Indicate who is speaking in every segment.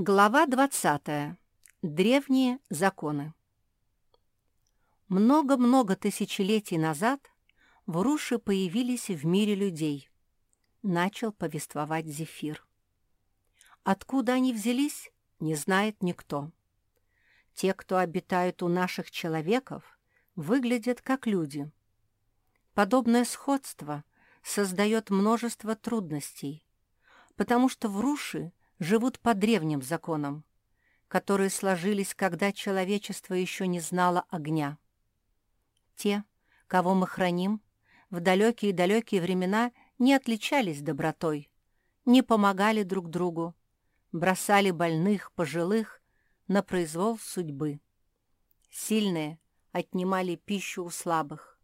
Speaker 1: Глава 20. Древние законы. Много-много тысячелетий назад в Руше появились в мире людей. Начал повествовать Зефир. Откуда они взялись, не знает никто. Те, кто обитают у наших человеков, выглядят как люди. Подобное сходство создает множество трудностей, потому что в Руше живут по древним законам, которые сложились, когда человечество еще не знало огня. Те, кого мы храним, в далекие-далекие времена не отличались добротой, не помогали друг другу, бросали больных, пожилых на произвол судьбы. Сильные отнимали пищу у слабых.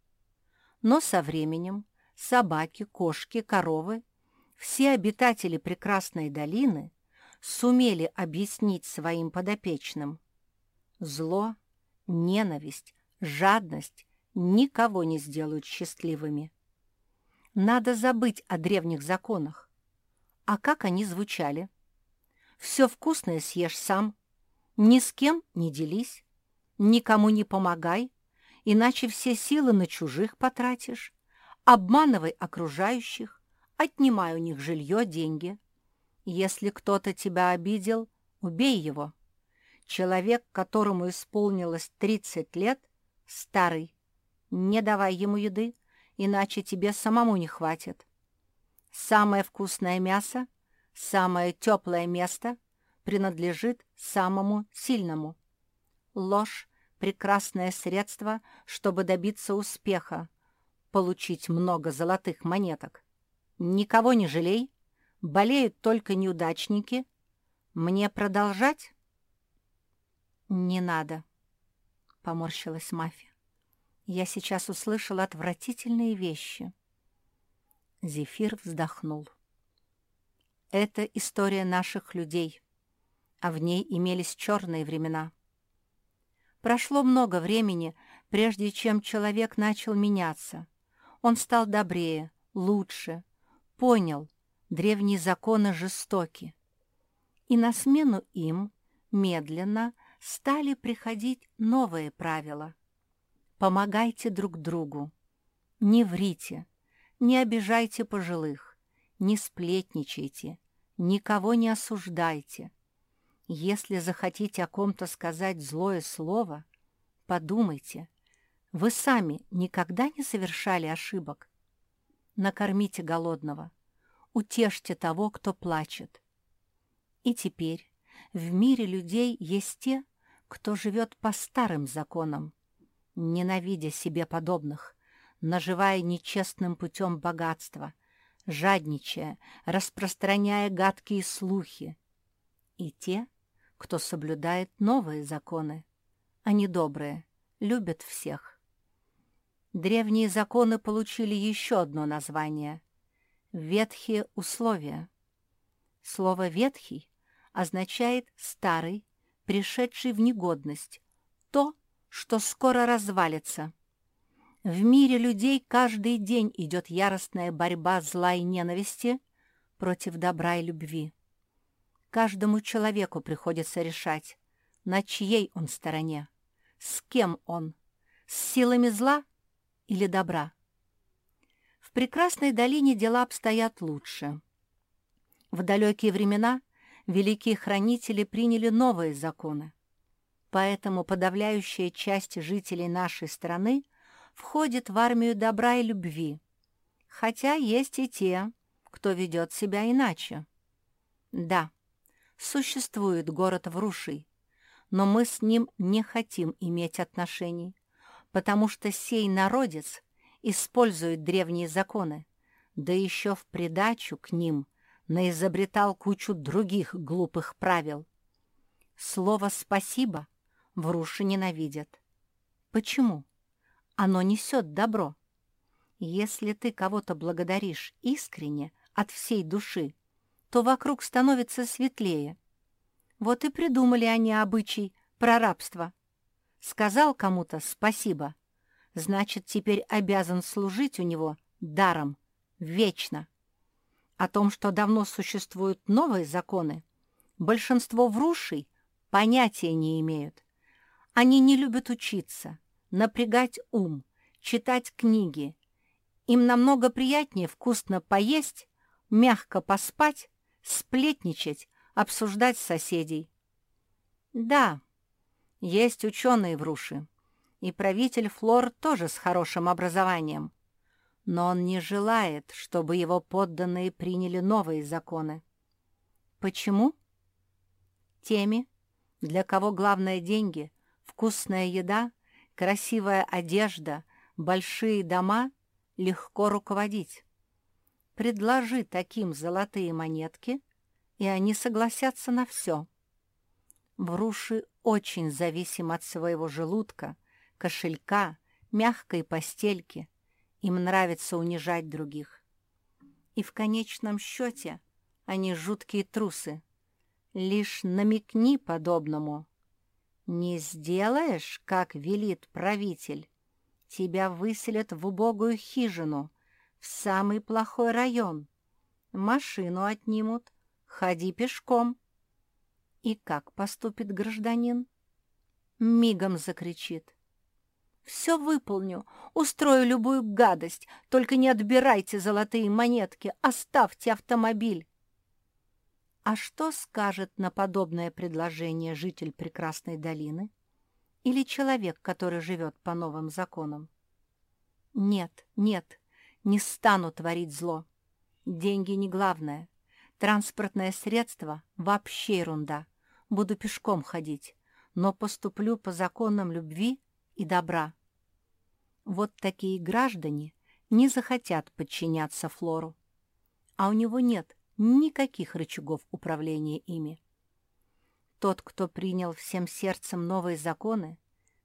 Speaker 1: Но со временем собаки, кошки, коровы, все обитатели прекрасной долины сумели объяснить своим подопечным. Зло, ненависть, жадность никого не сделают счастливыми. Надо забыть о древних законах. А как они звучали? Все вкусное съешь сам, ни с кем не делись, никому не помогай, иначе все силы на чужих потратишь, обманывай окружающих, отнимай у них жилье, деньги. Если кто-то тебя обидел, убей его. Человек, которому исполнилось 30 лет, старый. Не давай ему еды, иначе тебе самому не хватит. Самое вкусное мясо, самое теплое место принадлежит самому сильному. Ложь — прекрасное средство, чтобы добиться успеха, получить много золотых монеток. Никого не жалей, Болеют только неудачники. Мне продолжать? Не надо, поморщилась Мафия. Я сейчас услышала отвратительные вещи. Зефир вздохнул. Это история наших людей, а в ней имелись черные времена. Прошло много времени, прежде чем человек начал меняться. Он стал добрее, лучше, понял, древние законы жестоки, и на смену им медленно стали приходить новые правила. Помогайте друг другу, не врите, не обижайте пожилых, не сплетничайте, никого не осуждайте. Если захотите о ком-то сказать злое слово, подумайте, вы сами никогда не совершали ошибок. Накормите голодного, утешьте того, кто плачет. И теперь в мире людей есть те, кто живет по старым законам, ненавидя себе подобных, наживая нечестным путем богатства, жадничая, распространяя гадкие слухи. И те, кто соблюдает новые законы, они добрые, любят всех. Древние законы получили еще одно название Ветхие условия. Слово «ветхий» означает «старый», пришедший в негодность, то, что скоро развалится. В мире людей каждый день идет яростная борьба зла и ненависти против добра и любви. Каждому человеку приходится решать, на чьей он стороне, с кем он, с силами зла или добра прекрасной долине дела обстоят лучше. В далекие времена великие хранители приняли новые законы. Поэтому подавляющая часть жителей нашей страны входит в армию добра и любви, хотя есть и те, кто ведет себя иначе. Да, существует город Вруший, но мы с ним не хотим иметь отношений, потому что сей народец использует древние законы, да еще в придачу к ним наизобретал кучу других глупых правил. Слово «спасибо» в Руше ненавидят. Почему? Оно несет добро. Если ты кого-то благодаришь искренне, от всей души, то вокруг становится светлее. Вот и придумали они обычай про рабство. Сказал кому-то «спасибо», значит, теперь обязан служить у него даром, вечно. О том, что давно существуют новые законы, Большинство врушей понятия не имеют. Они не любят учиться, напрягать ум, читать книги. Им намного приятнее вкусно поесть, мягко поспать, сплетничать, обсуждать соседей. Да, есть ученые вруши, и правитель Флор тоже с хорошим образованием. Но он не желает, чтобы его подданные приняли новые законы. Почему? Теми, для кого главное деньги, вкусная еда, красивая одежда, большие дома, легко руководить. Предложи таким золотые монетки, и они согласятся на все. Вруши очень зависим от своего желудка, кошелька, мягкой постельки. Им нравится унижать других. И в конечном счете они жуткие трусы. Лишь намекни подобному. Не сделаешь, как велит правитель, тебя выселят в убогую хижину, в самый плохой район. Машину отнимут, ходи пешком. И как поступит гражданин? Мигом закричит. «Все выполню, устрою любую гадость, только не отбирайте золотые монетки, оставьте автомобиль». А что скажет на подобное предложение житель прекрасной долины? Или человек, который живет по новым законам? Нет, нет, не стану творить зло. Деньги не главное. Транспортное средство — вообще ерунда. Буду пешком ходить, но поступлю по законам любви и добра. Вот такие граждане не захотят подчиняться Флору. А у него нет никаких рычагов управления ими. Тот, кто принял всем сердцем новые законы,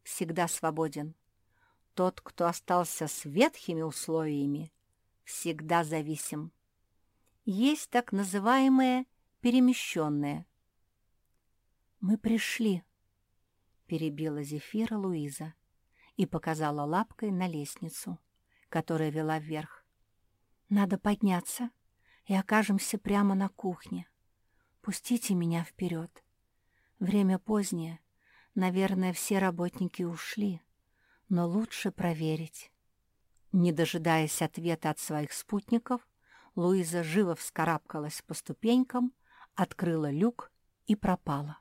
Speaker 1: всегда свободен. Тот, кто остался с ветхими условиями, всегда зависим. Есть так называемые перемещенные. «Мы пришли», — перебила Зефира Луиза и показала лапкой на лестницу, которая вела вверх. «Надо подняться и окажемся прямо на кухне. Пустите меня вперед. Время позднее. Наверное, все работники ушли, но лучше проверить. Не дожидаясь ответа от своих спутников, Луиза живо вскарабкалась по ступенькам, открыла люк и пропала.